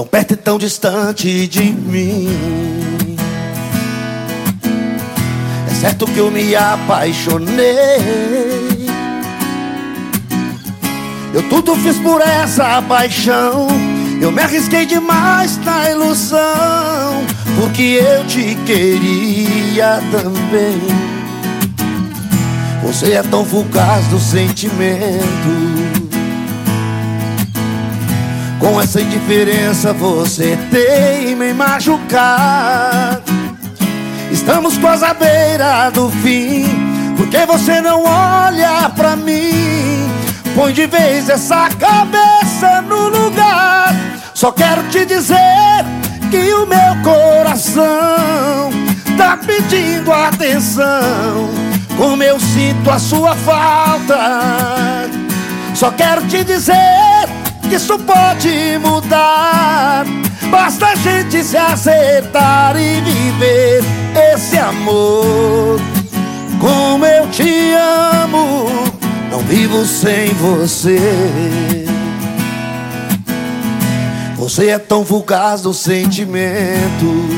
tão perto e tão distante de mim. É certo que eu me apaixonei. Eu tudo fiz por essa paixão. Eu me arrisquei demais na ilusão, porque eu te queria também. Você é tão fugaz do sentimento. Com essa indiferença você tem me machucar. Estamos quase à beira do fim. Porque você não olha pra mim? Põe de vez essa cabeça no lugar. Só quero te dizer que o meu coração tá pedindo atenção. Como eu sinto a sua falta. Só quero te dizer isso pode mudar. Basta a gente se acertar e viver esse amor. Como eu te amo, não vivo sem você. Você é tão fugaz do sentimento.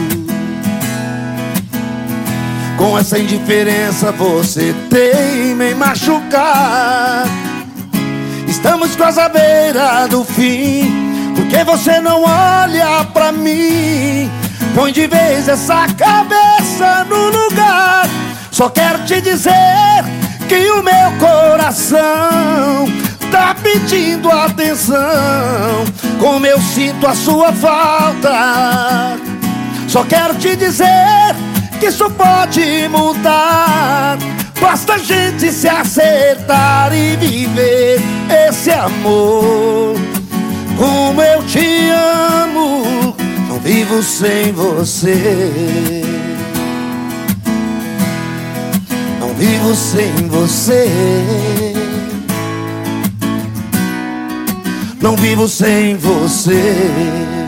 Com essa indiferença você tem me machucar. Estamos quase à beira do fim Porque você não olha pra mim. Põe de vez essa cabeça no lugar. Só quero te dizer que o meu coração Tá pedindo atenção. Como eu sinto a sua falta. Só quero te dizer que isso pode mudar. Basta a gente se acertar e viver esse amor. Como eu te amo, não vivo sem você. Não vivo sem você. Não vivo sem você.